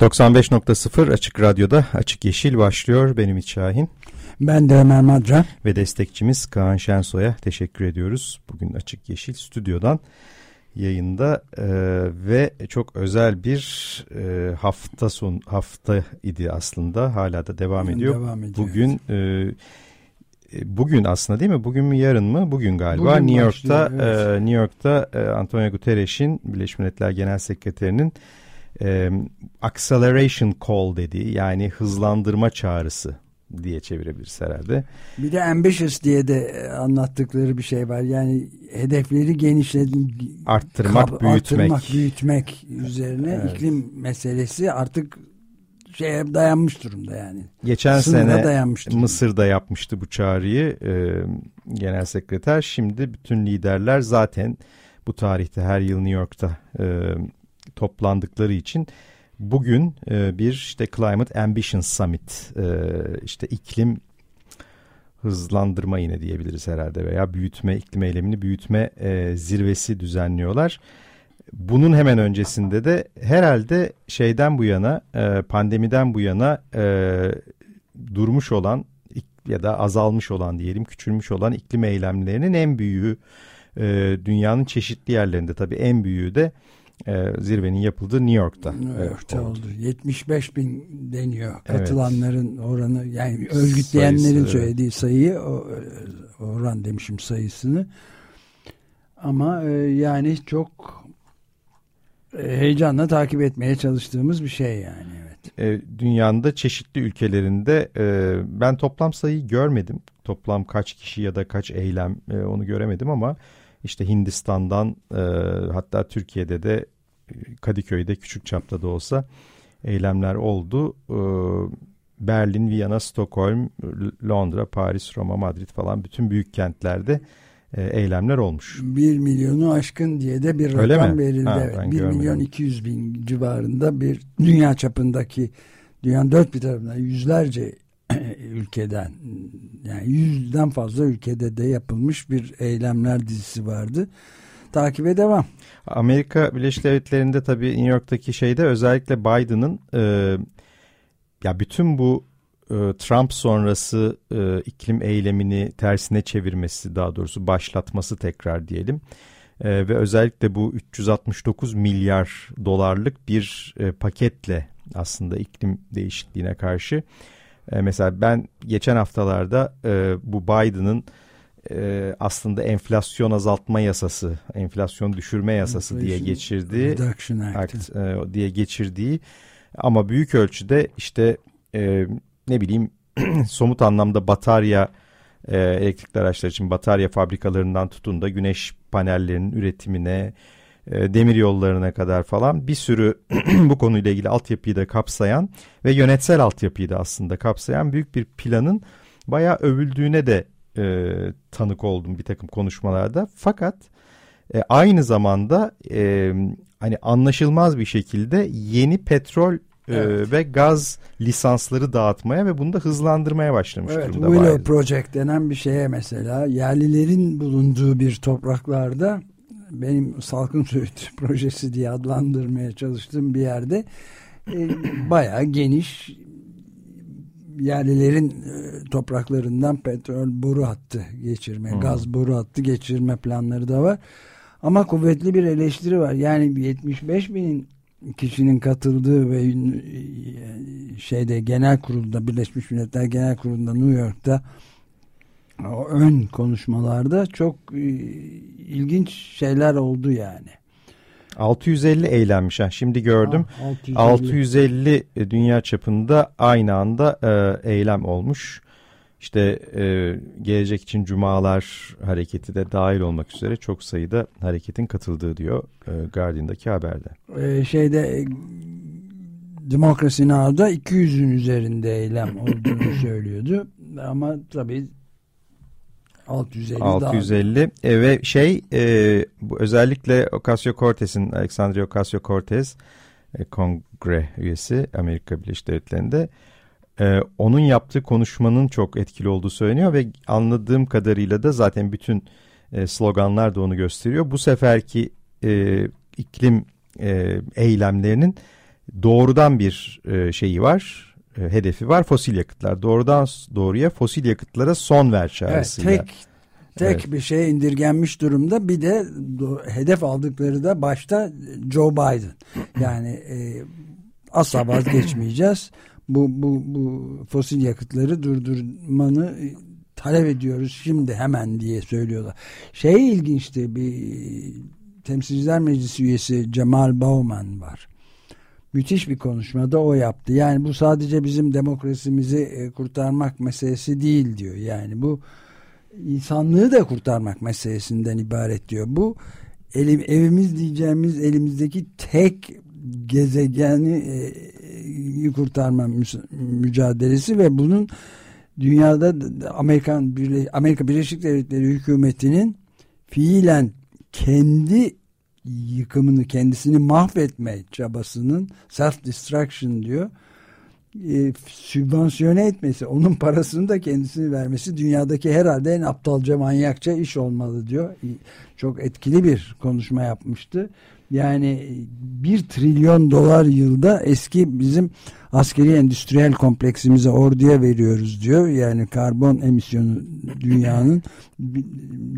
...95.0 Açık Radyo'da Açık Yeşil başlıyor. Benim İç Şahin. Ben de Ömer Madra. Ve destekçimiz Kaan Şensoy'a teşekkür ediyoruz. Bugün Açık Yeşil stüdyodan yayında e, ve çok özel bir e, hafta son hafta idi aslında hala da devam ediyor. Devam ediyor. Bugün e, e, bugün aslında değil mi? Bugün mü yarın mı? Bugün galiba bugün New York'ta evet. e, New York'ta e, Antonio Guterres'in Birleşmiş Milletler Genel Sekreterinin e, acceleration call dediği yani hızlandırma çağrısı diye çevirebiliriz herhalde. Bir de ambitious diye de e, anlattıkları bir şey var. Yani hedefleri genişledim arttırmak, kab, büyütmek. Arttırmak, büyütmek üzerine evet. iklim meselesi artık şeye dayanmış durumda yani. Geçen Sınıra sene Mısır'da yapmıştı bu çağrıyı e, genel sekreter. Şimdi bütün liderler zaten bu tarihte her yıl New York'ta e, toplandıkları için Bugün e, bir işte Climate Ambition Summit e, işte iklim hızlandırma yine diyebiliriz herhalde veya büyütme iklim eylemini büyütme e, zirvesi düzenliyorlar. Bunun hemen öncesinde de herhalde şeyden bu yana e, pandemiden bu yana e, durmuş olan ya da azalmış olan diyelim küçülmüş olan iklim eylemlerinin en büyüğü e, dünyanın çeşitli yerlerinde tabii en büyüğü de e, zirvenin yapıldığı New York'ta. New York'ta oldu. oldu. 75 bin deniyor katılanların evet. oranı yani örgütleyenlerin Sayısı, söylediği sayıyı o, oran demişim sayısını ama e, yani çok e, heyecanla takip etmeye çalıştığımız bir şey yani. Evet. E, dünyanın da çeşitli ülkelerinde e, ben toplam sayıyı görmedim. Toplam kaç kişi ya da kaç eylem e, onu göremedim ama işte Hindistan'dan e, hatta Türkiye'de de e, Kadıköy'de küçük çapta da olsa eylemler oldu. E, Berlin, Viyana, Stockholm, Londra, Paris, Roma, Madrid falan bütün büyük kentlerde e, eylemler olmuş. 1 milyonu aşkın diye de bir Öyle rakam mi? verildi. Ha, evet. 1 milyon 200 bin civarında bir dünya çapındaki dünyanın dört bir tarafından yüzlerce ülkeden yani yüzden fazla ülkede de yapılmış bir eylemler dizisi vardı. Takibe devam. Amerika Birleşik Devletleri'nde tabii New York'taki şeyde özellikle Biden'ın e, ya bütün bu e, Trump sonrası e, iklim eylemini tersine çevirmesi daha doğrusu başlatması tekrar diyelim. E, ve özellikle bu 369 milyar dolarlık bir e, paketle aslında iklim değişikliğine karşı e, mesela ben geçen haftalarda e, bu Biden'ın e, aslında enflasyon azaltma yasası, enflasyon düşürme yasası Inflation diye geçirdiği Act, e, diye geçirdiği ama büyük ölçüde işte e, ne bileyim somut anlamda batarya e, elektrikli araçlar için batarya fabrikalarından tutun da güneş panellerinin üretimine, e, demir yollarına kadar falan bir sürü bu konuyla ilgili altyapıyı da kapsayan ve yönetsel altyapıyı da aslında kapsayan büyük bir planın bayağı övüldüğüne de e, tanık oldum bir takım konuşmalarda. Fakat e, aynı zamanda e, hani anlaşılmaz bir şekilde yeni petrol e, Evet. ve gaz lisansları dağıtmaya ve bunu da hızlandırmaya başlamış evet, durumda. Willow. Project denen bir şeye mesela yerlilerin bulunduğu bir topraklarda benim salkım söğüt projesi diye adlandırmaya çalıştığım bir yerde e, bayağı geniş yerlilerin e, topraklarından petrol boru hattı geçirme, hmm. gaz boru hattı geçirme planları da var. Ama kuvvetli bir eleştiri var. Yani 75 bin kişinin katıldığı ve e, şeyde genel kurulda Birleşmiş Milletler Genel Kurulu'nda New York'ta o ön konuşmalarda çok e, ilginç şeyler oldu yani. 650 eğlenmiş. Ha. Şimdi gördüm. Ha, 650. 650 dünya çapında aynı anda e, eylem olmuş. İşte e, gelecek için cumalar hareketi de dahil olmak üzere çok sayıda hareketin katıldığı diyor e, Guardian'daki haberde. E, şeyde Demokrasi Now'da 200'ün üzerinde eylem olduğunu söylüyordu. Ama tabii 650 650 e, ve şey e, bu özellikle Ocasio-Cortez'in Alexandria Ocasio-Cortez e, kongre üyesi Amerika Birleşik Devletleri'nde e, onun yaptığı konuşmanın çok etkili olduğu söyleniyor ve anladığım kadarıyla da zaten bütün e, sloganlar da onu gösteriyor. Bu seferki e, iklim e, eylemlerinin doğrudan bir e, şeyi var, e, hedefi var fosil yakıtlar. Doğrudan doğruya fosil yakıtlara son ver çağrısıyla. Evet, tek tek evet. bir şey indirgenmiş durumda. Bir de hedef aldıkları da başta Joe Biden. Yani e, asla vazgeçmeyeceğiz. Bu, bu, bu fosil yakıtları durdurmanı talep ediyoruz şimdi hemen diye söylüyorlar. Şey ilginçti bir Temsilciler Meclisi üyesi Cemal Bauman var. Müthiş bir konuşmada o yaptı. Yani bu sadece bizim demokrasimizi e, kurtarmak meselesi değil diyor. Yani bu insanlığı da kurtarmak meselesinden ibaret diyor. Bu elim, evimiz diyeceğimiz elimizdeki tek gezegeni e, kurtarma mücadelesi ve bunun dünyada Amerikan Amerika Birleşik Devletleri hükümetinin fiilen kendi yıkımını kendisini mahvetme çabasının self destruction diyor. E, sübvansiyone etmesi onun parasını da kendisini vermesi dünyadaki herhalde en aptalca manyakça iş olmalı diyor. Çok etkili bir konuşma yapmıştı yani bir trilyon dolar yılda eski bizim askeri endüstriyel kompleksimize orduya veriyoruz diyor. Yani karbon emisyonu dünyanın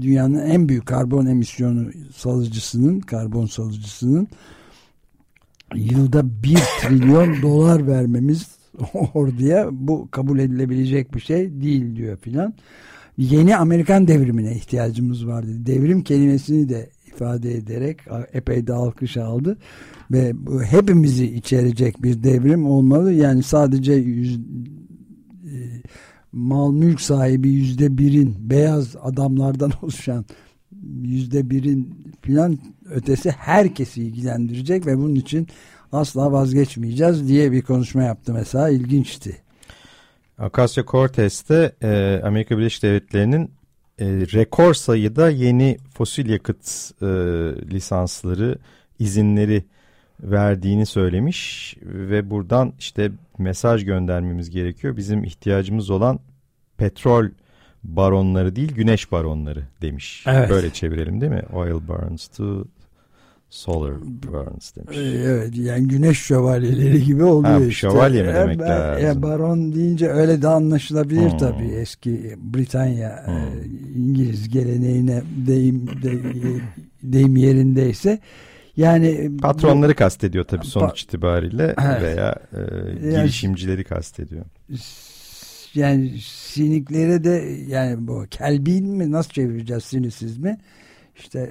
dünyanın en büyük karbon emisyonu salıcısının karbon salıcısının yılda bir trilyon dolar vermemiz orduya bu kabul edilebilecek bir şey değil diyor filan. Yeni Amerikan devrimine ihtiyacımız var dedi. Devrim kelimesini de ifade ederek epey de alkış aldı ve bu hepimizi içerecek bir devrim olmalı. Yani sadece yüz, e, mal mülk sahibi yüzde birin beyaz adamlardan oluşan yüzde birin filan ötesi herkesi ilgilendirecek ve bunun için asla vazgeçmeyeceğiz diye bir konuşma yaptı mesela ilginçti. Ocasio-Cortez'te e, Amerika Birleşik Devletleri'nin e, rekor sayıda yeni fosil yakıt e, lisansları, izinleri verdiğini söylemiş ve buradan işte mesaj göndermemiz gerekiyor. Bizim ihtiyacımız olan petrol baronları değil güneş baronları demiş. Evet. Böyle çevirelim değil mi? Oil barons to solar barons demiş. Ee, evet yani güneş şövalyeleri gibi oluyor ha, işte. Şövalye mi demek ben, lazım? Ya baron deyince öyle de anlaşılabilir hmm. tabii. Eski Britanya hmm. e, İngiliz geleneğine deyim, de, deyim yerindeyse yani patronları bu, kastediyor tabii sonuç itibariyle veya e, yani, girişimcileri kastediyor. Yani siniklere de yani bu kelbin mi nasıl çevireceğiz sinisiz mi? İşte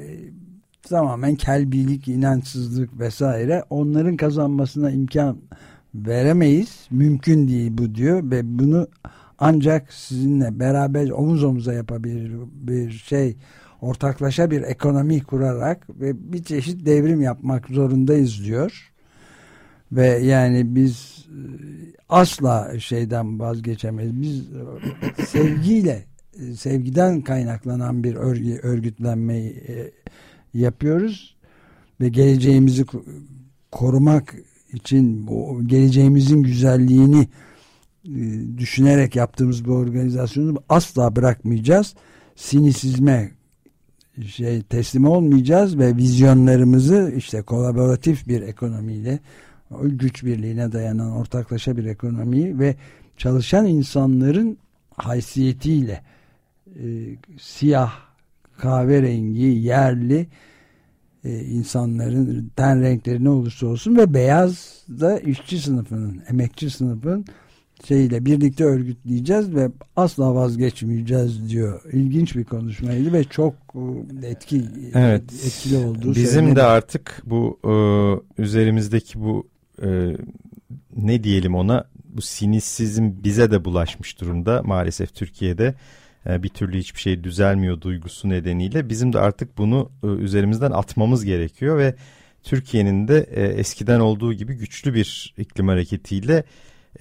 tamamen kelbilik, inançsızlık vesaire onların kazanmasına imkan veremeyiz. Mümkün değil bu diyor ve bunu ancak sizinle beraber omuz omuza yapabilir bir şey ortaklaşa bir ekonomi kurarak ve bir çeşit devrim yapmak zorundayız diyor. Ve yani biz e, asla şeyden vazgeçemeyiz. Biz e, sevgiyle e, sevgiden kaynaklanan bir örgütlenmeyi yapıyoruz ve geleceğimizi korumak için geleceğimizin güzelliğini düşünerek yaptığımız bu organizasyonu asla bırakmayacağız. Sinisizme şey teslim olmayacağız ve vizyonlarımızı işte kolaboratif bir ekonomiyle güç birliğine dayanan ortaklaşa bir ekonomiyi ve çalışan insanların haysiyetiyle e, siyah, kahverengi, yerli e, insanların ten renkleri ne olursa olsun ve beyaz da işçi sınıfının, emekçi sınıfın şeyle birlikte örgütleyeceğiz ve asla vazgeçmeyeceğiz diyor. İlginç bir konuşmaydı ve çok e, etki evet. etkili oldu. Bizim söyledim. de artık bu e, üzerimizdeki bu e, ne diyelim ona bu sinisizm bize de bulaşmış durumda maalesef Türkiye'de e, bir türlü hiçbir şey düzelmiyor duygusu nedeniyle bizim de artık bunu e, üzerimizden atmamız gerekiyor ve Türkiye'nin de e, eskiden olduğu gibi güçlü bir iklim hareketiyle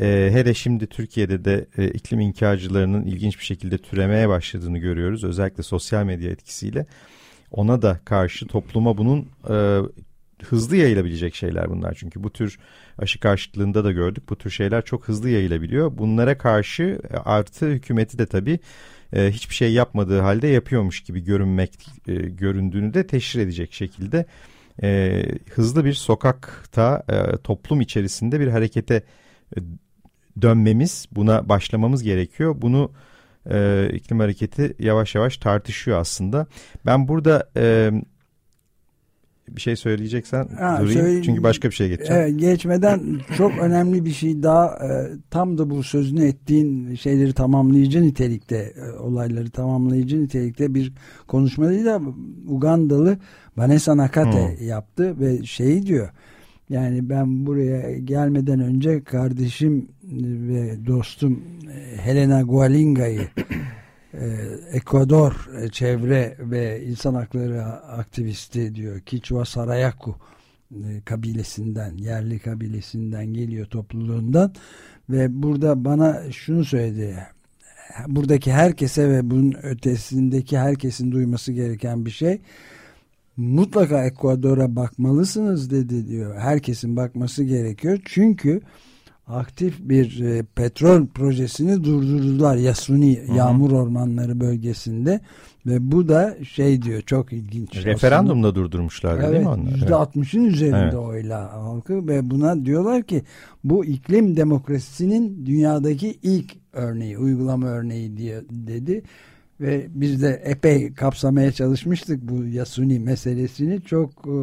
e, hele şimdi Türkiye'de de e, iklim inkarcılarının ilginç bir şekilde türemeye başladığını görüyoruz. Özellikle sosyal medya etkisiyle. Ona da karşı topluma bunun e, hızlı yayılabilecek şeyler bunlar. Çünkü bu tür aşı karşıtlığında da gördük. Bu tür şeyler çok hızlı yayılabiliyor. Bunlara karşı e, artı hükümeti de tabii e, hiçbir şey yapmadığı halde yapıyormuş gibi görünmek e, göründüğünü de teşhir edecek şekilde e, hızlı bir sokakta e, toplum içerisinde bir harekete e, dönmemiz buna başlamamız gerekiyor. Bunu e, iklim hareketi yavaş yavaş tartışıyor aslında. Ben burada e, bir şey söyleyeceksen ha, durayım söyle, çünkü başka bir şey geçeceğim. Evet, geçmeden çok önemli bir şey daha e, tam da bu sözünü ettiğin şeyleri tamamlayıcı nitelikte e, olayları tamamlayıcı nitelikte bir konuşmayı da Ugandalı Vanessa Nakate hmm. yaptı ve şeyi diyor yani ben buraya gelmeden önce kardeşim ve dostum e, Helena Gualinga'yı e, Ekvador e, çevre ve insan hakları aktivisti diyor Kichwa Sarayaku kabilesinden yerli kabilesinden geliyor topluluğundan ve burada bana şunu söyledi buradaki herkese ve bunun ötesindeki herkesin duyması gereken bir şey mutlaka Ekvador'a bakmalısınız dedi diyor. Herkesin bakması gerekiyor. Çünkü aktif bir e, petrol projesini durdurdular Yasuni Hı -hı. yağmur ormanları bölgesinde ve bu da şey diyor çok ilginç. Referandumda durdurmuşlar evet, değil mi onlar? %60'ın evet. üzerinde evet. oyla halkı ve buna diyorlar ki bu iklim demokrasisinin dünyadaki ilk örneği, uygulama örneği diye dedi ve biz de epey kapsamaya çalışmıştık bu Yasuni meselesini çok e,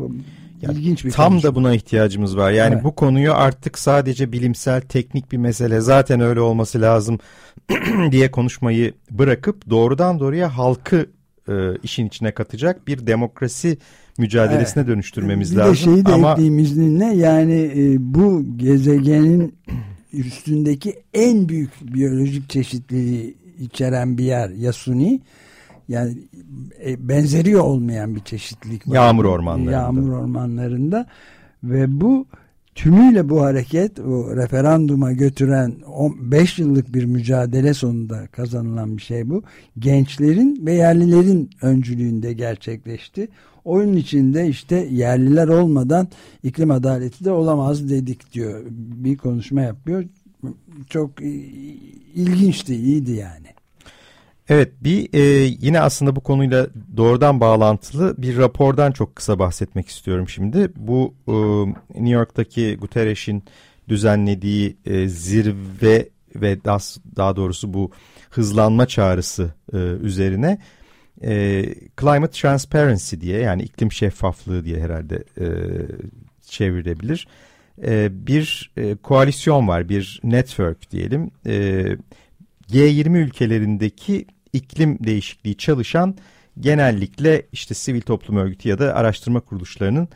yani ilginç bir tam konuşma. da buna ihtiyacımız var yani evet. bu konuyu artık sadece bilimsel teknik bir mesele zaten öyle olması lazım diye konuşmayı bırakıp doğrudan doğruya halkı e, işin içine katacak bir demokrasi mücadelesine evet. dönüştürmemiz bir lazım. Bir de şeyi de Ama... ekleyeyim izninle yani e, bu gezegenin üstündeki en büyük biyolojik çeşitliliği içeren bir yer Yasuni. Yani e, benzeri olmayan bir çeşitlilik var. Yağmur ormanlarında. Yağmur ormanlarında ve bu tümüyle bu hareket o referanduma götüren 5 yıllık bir mücadele sonunda kazanılan bir şey bu. Gençlerin ve yerlilerin öncülüğünde gerçekleşti. Oyun içinde işte yerliler olmadan iklim adaleti de olamaz dedik diyor. Bir konuşma yapıyor. Çok ilginçti, iyiydi yani. Evet bir e, yine aslında bu konuyla doğrudan bağlantılı bir rapordan çok kısa bahsetmek istiyorum şimdi. Bu e, New York'taki Guterres'in düzenlediği e, zirve ve daha, daha doğrusu bu hızlanma çağrısı e, üzerine e, Climate Transparency diye yani iklim şeffaflığı diye herhalde e, çevrilebilir. E, bir e, koalisyon var bir network diyelim. E, G20 ülkelerindeki iklim değişikliği çalışan genellikle işte sivil toplum örgütü ya da araştırma kuruluşlarının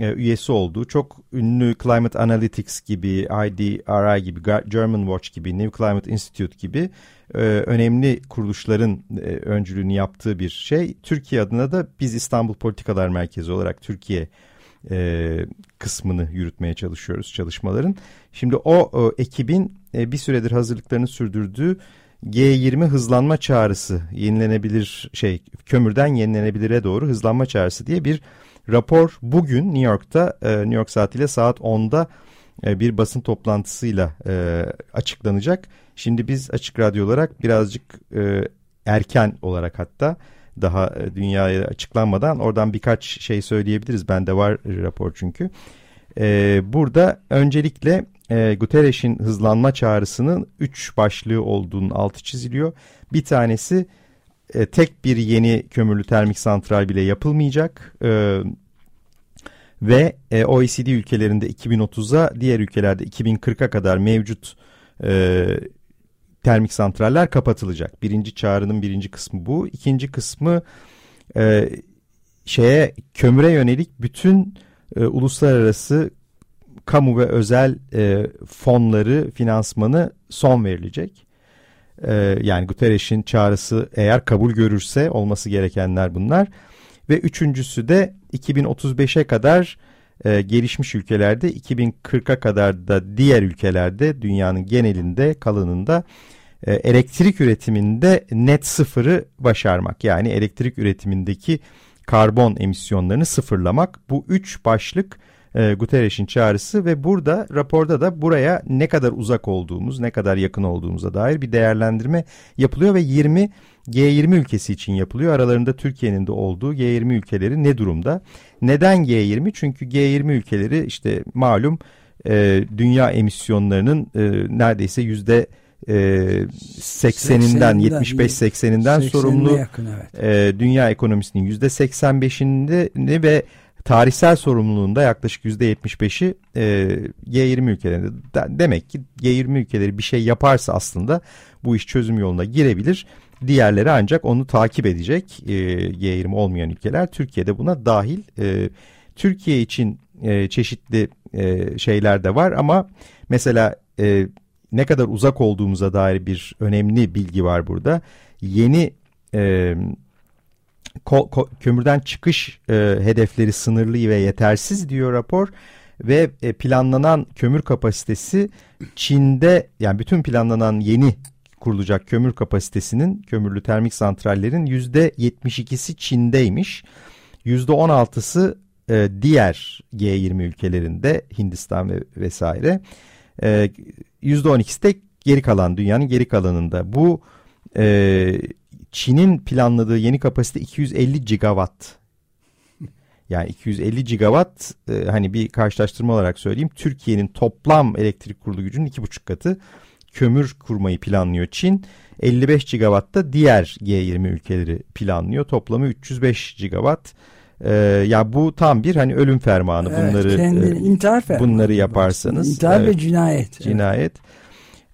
e, üyesi olduğu çok ünlü Climate Analytics gibi, IDRI gibi, German Watch gibi, New Climate Institute gibi e, önemli kuruluşların öncülüğünü yaptığı bir şey. Türkiye adına da biz İstanbul Politikalar Merkezi olarak Türkiye e, kısmını yürütmeye çalışıyoruz çalışmaların. Şimdi o, o ekibin e, bir süredir hazırlıklarını sürdürdüğü G20 hızlanma çağrısı yenilenebilir şey kömürden yenilenebilire doğru hızlanma çağrısı diye bir rapor bugün New York'ta e, New York saatiyle saat 10'da e, bir basın toplantısıyla e, açıklanacak. Şimdi biz açık radyo olarak birazcık e, erken olarak hatta daha e, dünyaya açıklanmadan oradan birkaç şey söyleyebiliriz. Bende var rapor çünkü. E, burada öncelikle e, Guterres'in hızlanma çağrısının üç başlığı olduğunun altı çiziliyor. Bir tanesi e, tek bir yeni kömürlü termik santral bile yapılmayacak. E, ve e, OECD ülkelerinde 2030'a diğer ülkelerde 2040'a kadar mevcut e, termik santraller kapatılacak. Birinci çağrının birinci kısmı bu. İkinci kısmı e, şeye kömüre yönelik bütün e, uluslararası kamu ve özel e, fonları finansmanı son verilecek. E, yani Guterres'in çağrısı eğer kabul görürse olması gerekenler bunlar. Ve üçüncüsü de 2035'e kadar e, gelişmiş ülkelerde 2040'a kadar da diğer ülkelerde dünyanın genelinde kalanında e, elektrik üretiminde net sıfırı başarmak. Yani elektrik üretimindeki karbon emisyonlarını sıfırlamak. Bu üç başlık e, Guterres'in çağrısı ve burada raporda da buraya ne kadar uzak olduğumuz, ne kadar yakın olduğumuza dair bir değerlendirme yapılıyor ve 20 G20 ülkesi için yapılıyor. Aralarında Türkiye'nin de olduğu G20 ülkeleri ne durumda? Neden G20? Çünkü G20 ülkeleri işte malum e, dünya emisyonlarının e, neredeyse yüzde e, 80'inden 75-80'inden sorumlu yakın, evet. e, dünya ekonomisinin yüzde 85'inde ve tarihsel sorumluluğunda yaklaşık yüzde 75'i e, G20 ülkelerinde. Demek ki G20 ülkeleri bir şey yaparsa aslında bu iş çözüm yoluna girebilir. Diğerleri ancak onu takip edecek e, G20 olmayan ülkeler. Türkiye'de buna dahil. E, Türkiye için e, çeşitli e, şeyler de var ama mesela e, ne kadar uzak olduğumuza dair bir önemli bilgi var burada. Yeni e, ko, ko, kömürden çıkış e, hedefleri sınırlı ve yetersiz diyor rapor ve e, planlanan kömür kapasitesi Çin'de yani bütün planlanan yeni kurulacak kömür kapasitesinin kömürlü termik santrallerin yüzde 72'si Çin'deymiş. Yüzde 16'sı e, diğer G20 ülkelerinde Hindistan ve vesaire. E, yüzde 12'si de geri kalan dünyanın geri kalanında. Bu e, Çin'in planladığı yeni kapasite 250 gigawatt. Yani 250 gigawatt e, hani bir karşılaştırma olarak söyleyeyim. Türkiye'nin toplam elektrik kurulu gücünün iki buçuk katı kömür kurmayı planlıyor Çin. 55 gigawatt da diğer G20 ülkeleri planlıyor. Toplamı 305 gigawatt. Ee, ya bu tam bir hani ölüm fermanı evet, bunları kendini, e, intihar fermanı bunları yaparsanız intihar evet, ve cinayet cinayet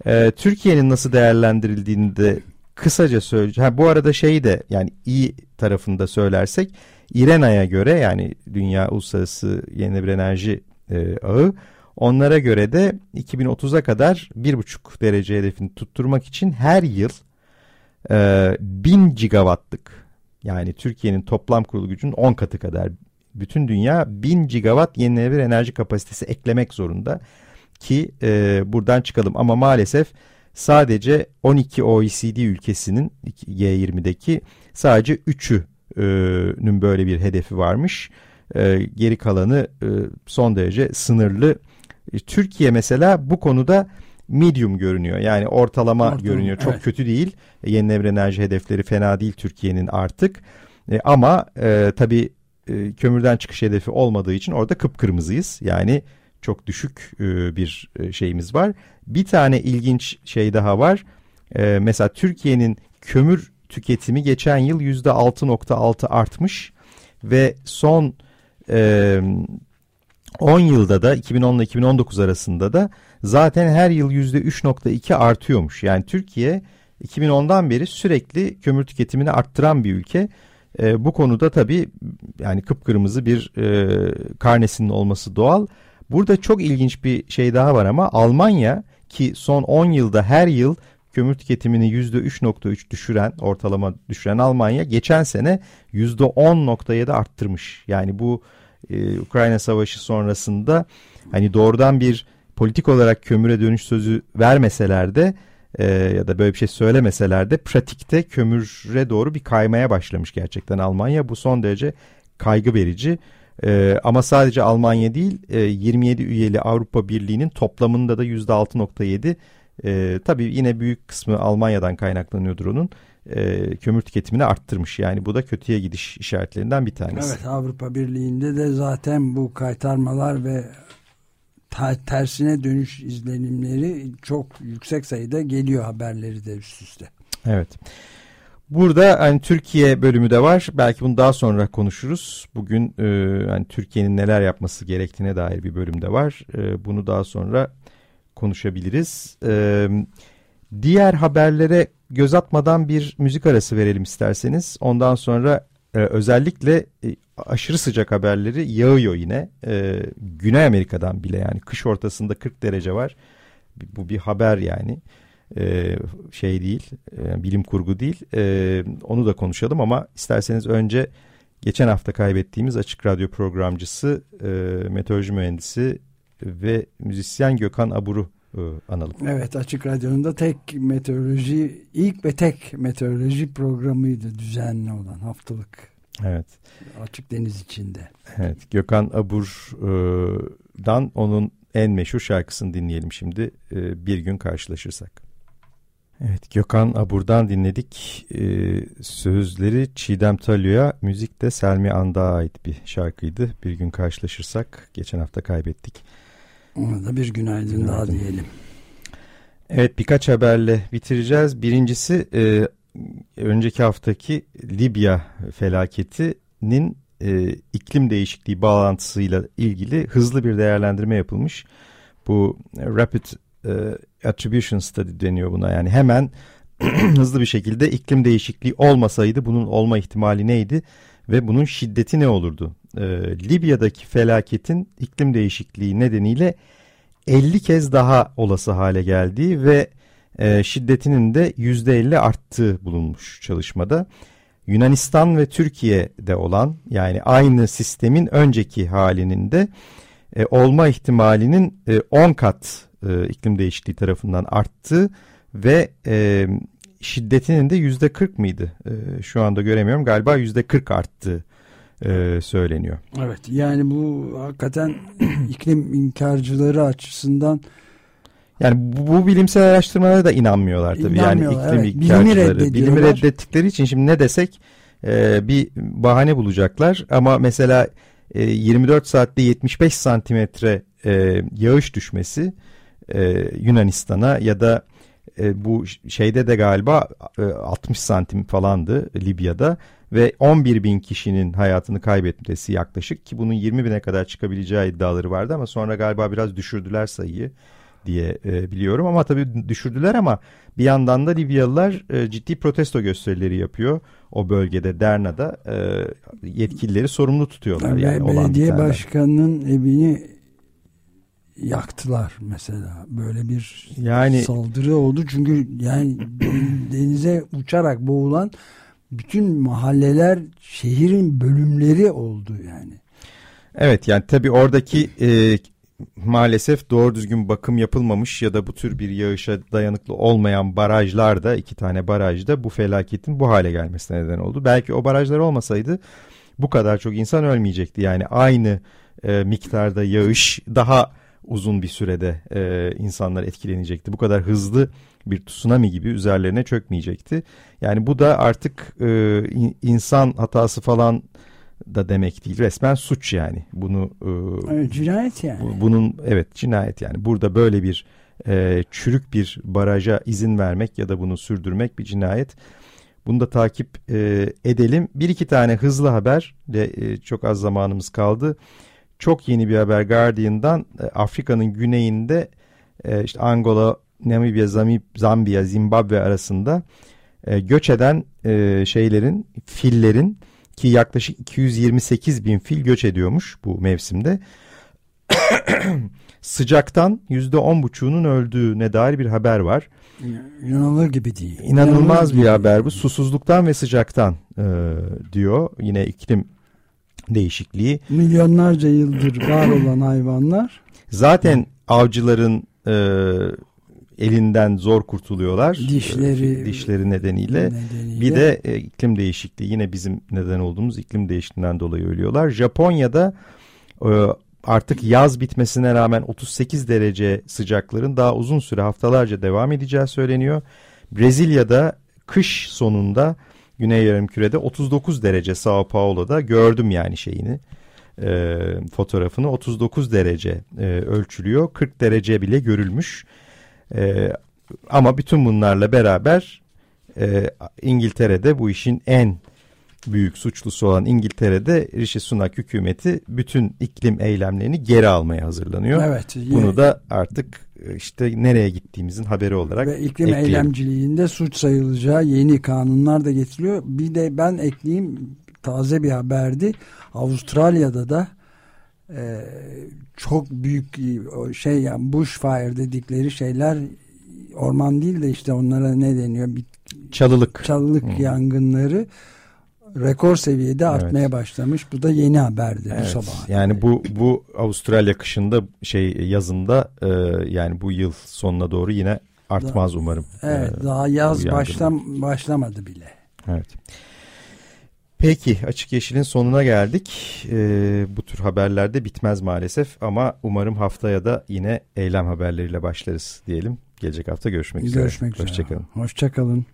evet. ee, Türkiye'nin nasıl değerlendirildiğini de kısaca söyleyeceğim. Ha, bu arada şeyi de yani iyi tarafında söylersek İRENA'ya göre yani Dünya Uluslararası Yenilenebilir Enerji e, Ağı onlara göre de 2030'a kadar 1,5 derece hedefini tutturmak için her yıl e, 1000 gigawattlık yani Türkiye'nin toplam kurulu gücünün 10 katı kadar bütün dünya 1000 gigawatt yenilenebilir enerji kapasitesi eklemek zorunda ki e, buradan çıkalım ama maalesef sadece 12 OECD ülkesinin G20'deki sadece 3'ünün böyle bir hedefi varmış. Geri kalanı son derece sınırlı. E, Türkiye mesela bu konuda medium görünüyor. Yani ortalama Ortalama, görünüyor. Çok evet. kötü değil. E, yenilenebilir enerji hedefleri fena değil Türkiye'nin artık. E, ama e, tabii e, kömürden çıkış hedefi olmadığı için orada kıpkırmızıyız. Yani çok düşük e, bir şeyimiz var. Bir tane ilginç şey daha var. E, mesela Türkiye'nin kömür tüketimi geçen yıl yüzde 6.6 artmış ve son 10 yılda da 2010 ile 2019 arasında da zaten her yıl yüzde 3.2 artıyormuş. Yani Türkiye 2010'dan beri sürekli kömür tüketimini arttıran bir ülke. E, bu konuda tabii yani kıpkırmızı bir e, karnesinin olması doğal. Burada çok ilginç bir şey daha var ama Almanya ki son 10 yılda her yıl kömür tüketimini %3.3 düşüren ortalama düşüren Almanya geçen sene %10.7 arttırmış. Yani bu e, Ukrayna Savaşı sonrasında hani doğrudan bir politik olarak kömüre dönüş sözü vermeseler de e, ya da böyle bir şey söylemeseler de pratikte kömüre doğru bir kaymaya başlamış gerçekten Almanya. Bu son derece kaygı verici. E, ama sadece Almanya değil e, 27 üyeli Avrupa Birliği'nin toplamında da %6.7 e, tabii yine büyük kısmı Almanya'dan kaynaklanıyordur onun e, kömür tüketimini arttırmış. Yani bu da kötüye gidiş işaretlerinden bir tanesi. Evet Avrupa Birliği'nde de zaten bu kaytarmalar ve tersine dönüş izlenimleri çok yüksek sayıda geliyor haberleri de üst üste. Evet. Burada hani Türkiye bölümü de var. Belki bunu daha sonra konuşuruz. Bugün e, hani Türkiye'nin neler yapması gerektiğine dair bir bölüm de var. E, bunu daha sonra konuşabiliriz. E, diğer haberlere göz atmadan bir müzik arası verelim isterseniz. Ondan sonra e, özellikle e, aşırı sıcak haberleri yağıyor yine. E, Güney Amerika'dan bile yani kış ortasında 40 derece var. Bu bir haber yani e, şey değil, e, bilim kurgu değil. E, onu da konuşalım ama isterseniz önce geçen hafta kaybettiğimiz Açık Radyo programcısı, e, meteoroloji mühendisi ve müzisyen Gökhan Abur'u e, analım. Evet Açık Radyo'nun da tek meteoroloji, ilk ve tek meteoroloji programıydı düzenli olan haftalık. Evet. Açık deniz içinde. Evet Gökhan Abur'dan onun en meşhur şarkısını dinleyelim şimdi e, bir gün karşılaşırsak. Evet Gökhan Abur'dan dinledik. Ee, sözleri Çiğdem Talio'ya, müzik de Selmi Andağ'a ait bir şarkıydı. Bir gün karşılaşırsak geçen hafta kaybettik. Ona da bir günaydın, günaydın. daha diyelim. Evet birkaç haberle bitireceğiz. Birincisi e, önceki haftaki Libya felaketinin e, iklim değişikliği bağlantısıyla ilgili hızlı bir değerlendirme yapılmış. Bu Rapid e, Attribution Study deniyor buna yani hemen hızlı bir şekilde iklim değişikliği olmasaydı bunun olma ihtimali neydi ve bunun şiddeti ne olurdu? E, Libya'daki felaketin iklim değişikliği nedeniyle 50 kez daha olası hale geldiği ve e, şiddetinin de %50 arttığı bulunmuş çalışmada. Yunanistan ve Türkiye'de olan yani aynı sistemin önceki halinin de e, olma ihtimalinin e, 10 kat e, iklim değişikliği tarafından arttı ve e, şiddetinin de yüzde 40 mıydı? E, şu anda göremiyorum galiba yüzde 40 arttı e, söyleniyor. Evet yani bu hakikaten iklim inkarcıları açısından yani bu, bu bilimsel araştırmalara da inanmıyorlar tabii. Yani iklim evet. inkarcıları. Bilimi reddettikleri için şimdi ne desek e, bir bahane bulacaklar ama mesela e, 24 saatte 75 santimetre e, yağış düşmesi e, Yunanistan'a ya da e, bu şeyde de galiba e, 60 santim falandı Libya'da ve 11 bin kişinin hayatını kaybetmesi yaklaşık ki bunun 20 bine kadar çıkabileceği iddiaları vardı ama sonra galiba biraz düşürdüler sayıyı diye e, biliyorum ama tabii düşürdüler ama bir yandan da Libyalılar e, ciddi protesto gösterileri yapıyor o bölgede Derna'da e, yetkilileri sorumlu tutuyorlar. Yani belediye başkanının evini yaktılar mesela böyle bir yani saldırı oldu çünkü yani denize uçarak boğulan bütün mahalleler şehrin bölümleri oldu yani. Evet yani tabi oradaki e, maalesef doğru düzgün bakım yapılmamış ya da bu tür bir yağışa dayanıklı olmayan barajlar da iki tane barajda bu felaketin bu hale gelmesine neden oldu. Belki o barajlar olmasaydı bu kadar çok insan ölmeyecekti yani aynı e, miktarda yağış daha uzun bir sürede e, insanlar etkilenecekti. Bu kadar hızlı bir tsunami gibi üzerlerine çökmeyecekti. Yani bu da artık e, insan hatası falan da demek değil. Resmen suç yani. Bunu e, evet, cinayet yani. Bu, bunun evet cinayet yani. Burada böyle bir e, çürük bir baraja izin vermek ya da bunu sürdürmek bir cinayet. Bunu da takip e, edelim. Bir iki tane hızlı haber de e, çok az zamanımız kaldı çok yeni bir haber Guardian'dan e, Afrika'nın güneyinde e, işte Angola, Namibya, Zambiya, Zimbabwe arasında e, göç eden şeylerin, fillerin ki yaklaşık 228 bin fil göç ediyormuş bu mevsimde. Sıcaktan yüzde on buçuğunun öldüğüne dair bir haber var. İnanılır gibi değil. İnanılmaz İnanılır bir gibi. haber bu. Susuzluktan ve sıcaktan e, diyor. Yine iklim değişikliği. Milyonlarca yıldır var olan hayvanlar. Zaten avcıların e, elinden zor kurtuluyorlar. Dişleri, e, dişleri nedeniyle. nedeniyle. Bir de e, iklim değişikliği yine bizim neden olduğumuz iklim değişikliğinden dolayı ölüyorlar. Japonya'da e, artık yaz bitmesine rağmen 38 derece sıcakların daha uzun süre haftalarca devam edeceği söyleniyor. Brezilya'da kış sonunda Güney Yarımküre'de 39 derece Sao Paulo'da gördüm yani şeyini e, fotoğrafını. 39 derece e, ölçülüyor. 40 derece bile görülmüş. E, ama bütün bunlarla beraber e, İngiltere'de bu işin en büyük suçlusu olan İngiltere'de Rishi Sunak hükümeti bütün iklim eylemlerini geri almaya hazırlanıyor. Evet. Bunu da artık e, işte nereye gittiğimizin haberi olarak Ve iklim ekleyelim. eylemciliğinde suç sayılacağı yeni kanunlar da getiriyor. Bir de ben ekleyeyim taze bir haberdi. Avustralya'da da e, çok büyük şey yani bushfire dedikleri şeyler orman değil de işte onlara ne deniyor? Bir, çalılık. Çalılık hmm. yangınları rekor seviyede artmaya evet. başlamış. Bu da yeni haberdi evet. bu sabah. Yani bu bu Avustralya kışında şey yazında e, yani bu yıl sonuna doğru yine artmaz da, umarım. Evet, ee, daha yaz başlam başlamadı bile. Evet. Peki Açık Yeşil'in sonuna geldik. Ee, bu tür haberlerde bitmez maalesef ama umarım haftaya da yine eylem haberleriyle başlarız diyelim. Gelecek hafta görüşmek üzere. Görüşmek üzere. Hoşçakalın. Hoşçakalın.